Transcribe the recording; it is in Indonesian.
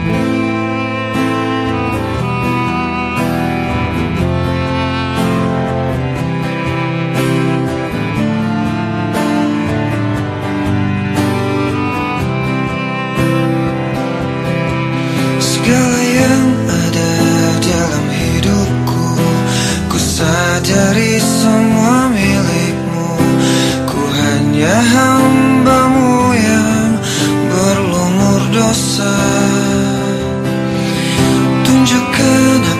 Segala yang ada dalam hidupku Ku sadari semua milikmu. Ku hanya 끈끈한